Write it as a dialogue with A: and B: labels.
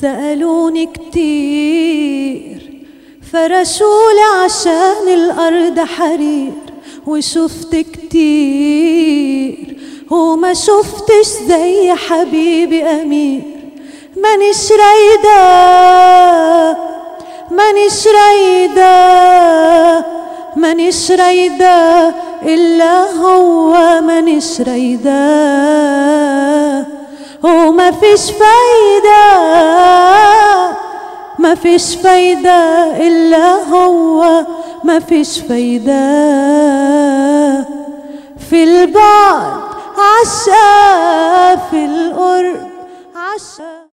A: سألوني كتير. فرشولي عشان الأرض حرير وشفت كتير. وما شفتش زي حبيبي أمير. مانيش رايدة مانيش رايدة مانيش رايدة إلا هو مانيش رايدة. وما فيش فايدة. فيش فايدة إلا هو ما فيش فايدة في البعد عشا في القرب عشا